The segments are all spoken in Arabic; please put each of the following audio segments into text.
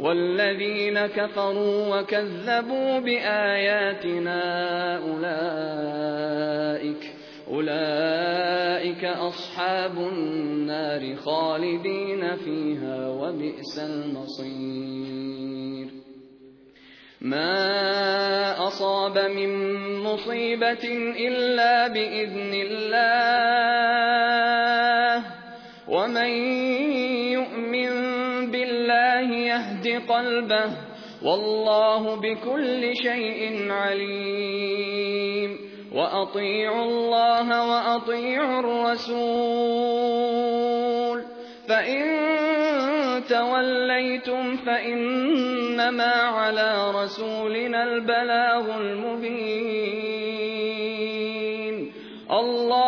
والذين كفروا وكذبوا بآياتنا أولئك أولئك أصحاب النار خالدين فيها وبئس المصير. ما أصاب من مصيبة إلا بإذن الله. ومن يهد قلبه والله بكل شيء عليم. وأطيعوا الله وأطيعوا الرسول. فإن توليتم فإنما على رسولنا البلاغ المبين. الله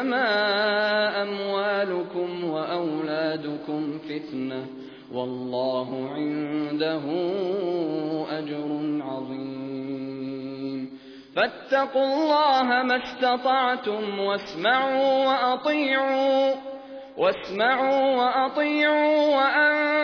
إنما أموالكم وأولادكم فتنة والله عنده أجر عظيم. فاتقوا الله ما استطعتم واسمعوا وأطيعوا واسمعوا وأطيعوا وأنفقوا